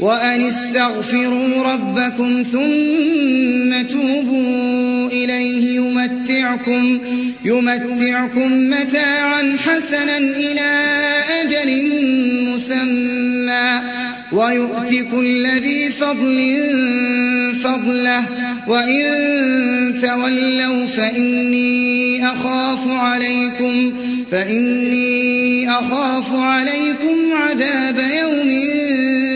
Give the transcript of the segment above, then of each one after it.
وأن استغفروا ربكم ثم توبوا إليه يمتعكم, يمتعكم متاعا حسنا إلى أجل مسمى. ويؤتي كل ذي فضل فضله. وإن تولوا فإني أخاف عليكم فإني أخاف عليكم عذاب يوم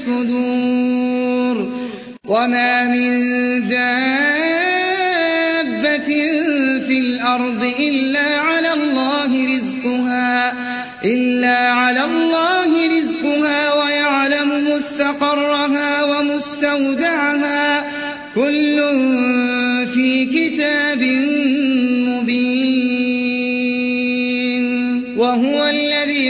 الصدور وما من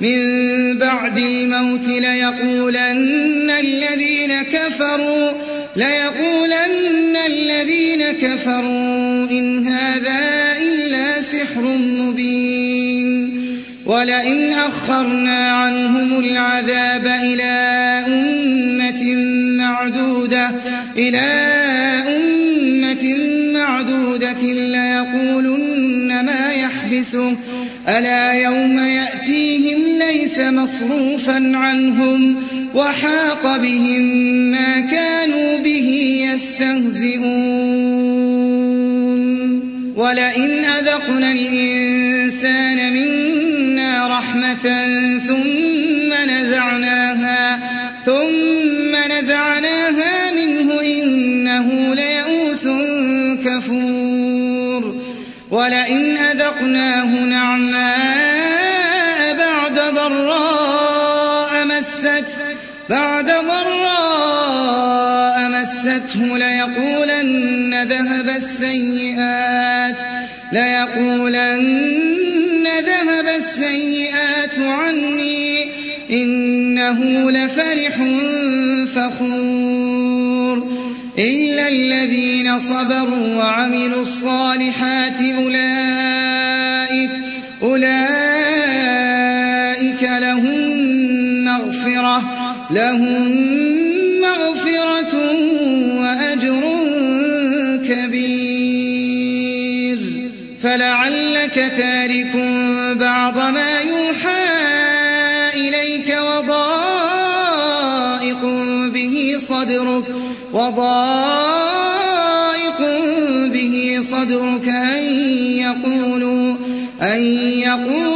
من بعد الموت ليقولن الذين كفروا ليقولن الذين كفروا إن هذا إلا سحر مبين. ولئن أخرنا عنهم العذاب إلى أمة معدودة إلى أمة معدودة ليقولن ما يحبسه. ألا يوم يأتيهم ليس مصروفا عنهم وحاق بهم ما كانوا به يستهزئون. ولئن أذقنا الإنسان منا رحمة ثم نزعناها ثم نزعناها منه إنه ليئوس كفور. ولئن ليقولن ذهب السيئات ليقولن ذهب السيئات عني إنه لفرح فخور. إلا الذين صبروا وعملوا الصالحات أولئك أولئك لهم مغفرة لهم فلعلك تارك بعض ما يوحى إليك وضائق به صدرك وضائق به صدرك أن يقولوا أن يقولوا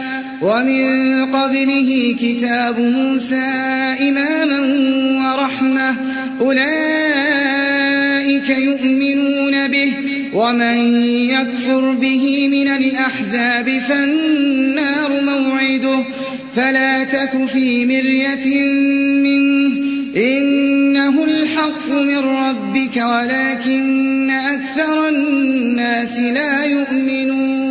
ومن قبله كتاب موسى إماما ورحمة. أولئك يؤمنون به ومن يكفر به من الأحزاب فالنار موعده. فلا تك في مرية منه. إنه الحق من ربك ولكن أكثر الناس لا يؤمنون.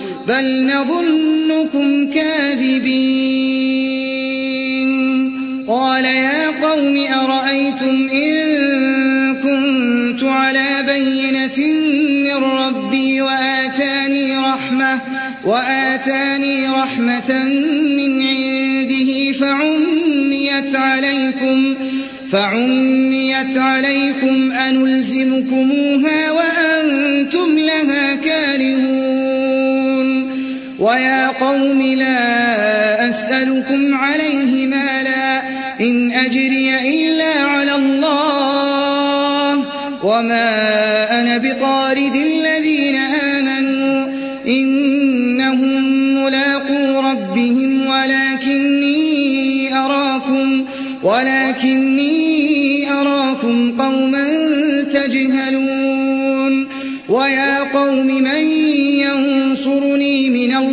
بل نظنكم كاذبين. قال يا قوم أرأيتم إن كنت على بينة من ربي وآتاني رحمة وآتاني رحمة من عنده فعميت عليكم فعميت عليكم أنلزمكموها وأنتم لها كارهون. ويا قوم لا أسألكم عليه مالا إن أجري إلا على الله وما أنا بطارد الذين آمنوا إنهم ملاقو ربهم ولكني أراكم ولكني أراكم قوما تجهلون ويا قوم من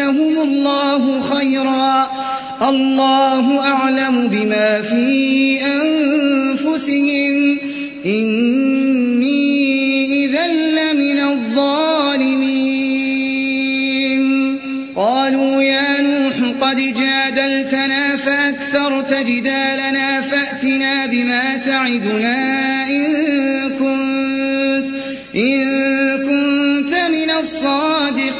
يؤتيهم الله خيرا الله أعلم بما في أنفسهم إني إذا لمن الظالمين قالوا يا نوح قد جادلتنا فأكثرت جدالنا فأتنا بما تعدنا إن كنت, إن كنت من الصادقين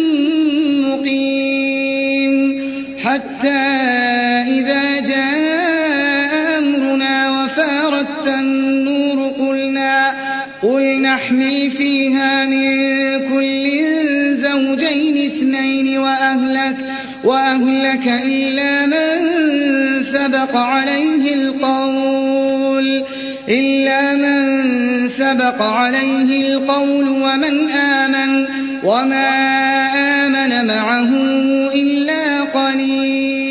فيها من كل زوجين اثنين وأهلك وأهلك إلا من سبق عليه القول إلا من سبق عليه القول ومن آمن وما آمن معه إلا قليل.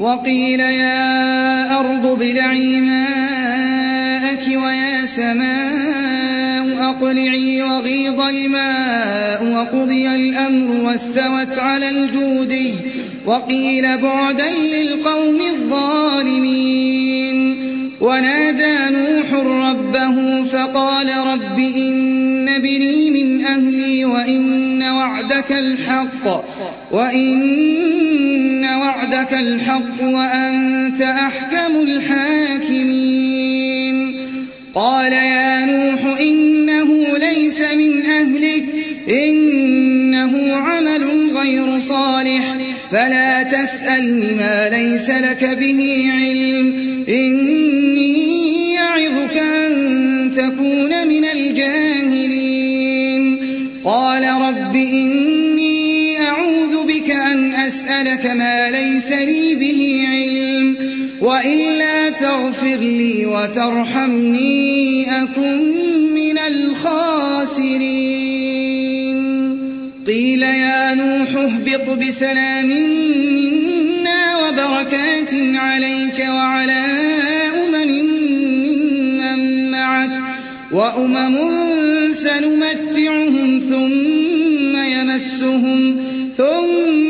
وقيل يا أرض ابلعي ماءك ويا سماء أقلعي وغيض الماء وقضي الأمر واستوت على الجودي وقيل بعدا للقوم الظالمين. ونادى نوح ربه فقال رب إن بني من أهلي وإن وعدك الحق وإن وعدك الحق وأنت أحكم الحاكمين. قال يا نوح إنه ليس من أهلك إنه عمل غير صالح. فلا تسألني ما ليس لك به علم إني يعظك أن تكون من الجاهلين. قال رب إني أسألك ما ليس لي به علم وإلا تغفر لي وترحمني أكن من الخاسرين. قيل يا نوح اهبط بسلام منا وبركات عليك وعلى أمم من معك وأمم سنمتعهم ثم يمسهم ثم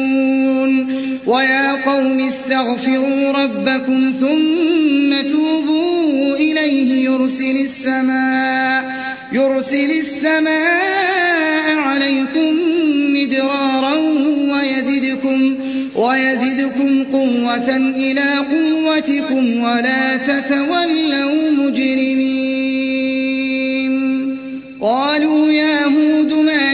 ويا قوم استغفروا ربكم ثم توبوا إليه يرسل السماء يرسل السماء عليكم مدرارا ويزدكم ويزدكم قوة إلى قوتكم ولا تتولوا مجرمين. قالوا يا هود ما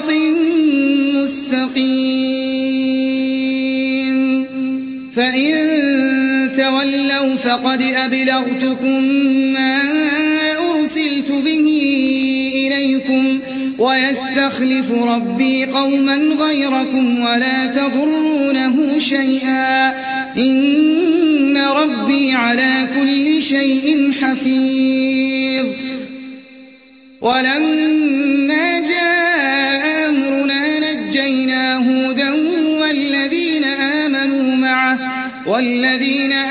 فقد أبلغتكم ما أرسلت به إليكم ويستخلف ربي قوما غيركم ولا تضرونه شيئا. إن ربي على كل شيء حفيظ. ولما جاء أمرنا نجينا هودا والذين آمنوا معه والذين آمنوا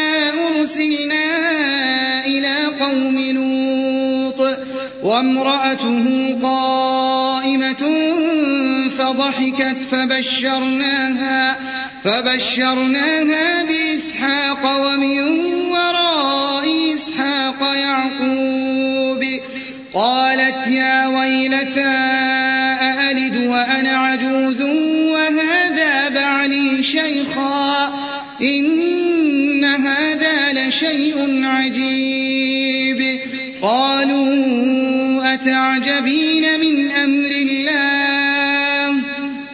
أرسلنا إلى قوم لوط وامرأته قائمة فضحكت فبشرناها فبشرناها بإسحاق ومن وراء إسحاق يعقوب. قالت يا ويلتى أألد وأنا عجوز وهذا بعلي شيخا؟ إن لشيء عجيب. قالوا أتعجبين من أمر الله؟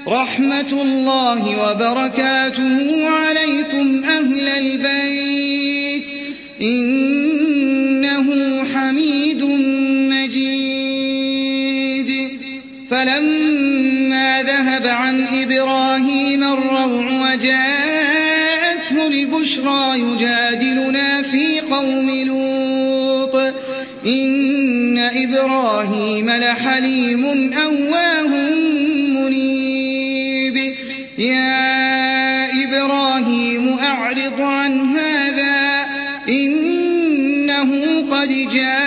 رحمة الله وبركاته عليكم أهل البيت. إنه البشرى يجادلنا في قوم لوط. إن إبراهيم لحليم أواه منيب. يا إبراهيم أعرض عن هذا. إنه قد جاء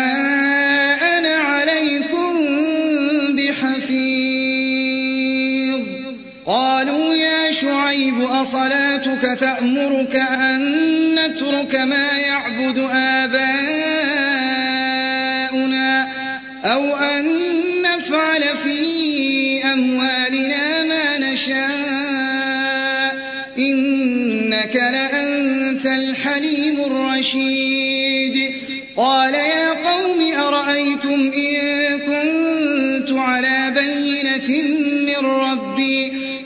شعيب أصلاتك تأمرك أن نترك ما يعبد آباؤنا أو أن نفعل في أموالنا ما نشاء. إنك لأنت الحليم الرشيد. قال يا قوم أرأيتم إن كنت على بينة من ربي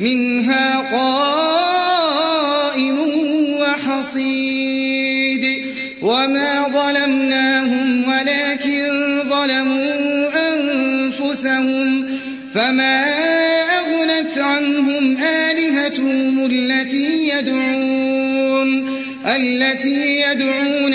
منها قائم وحصيد. وما ظلمناهم ولكن ظلموا أنفسهم. فما أغنت عنهم آلهتهم التي يدعون التي يدعون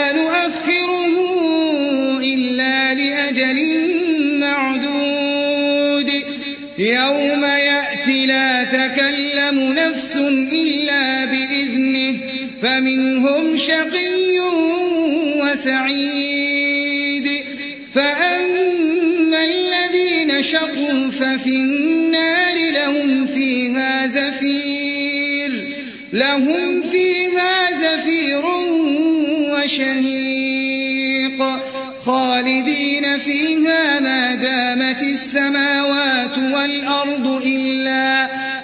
تكلم نفس إلا بإذنه فمنهم شقي وسعيد. فأما الذين شقوا ففي النار لهم فيها زفير لهم فيها زفير وشهيق. خالدين فيها ما دامت السماوات والأرض إلا,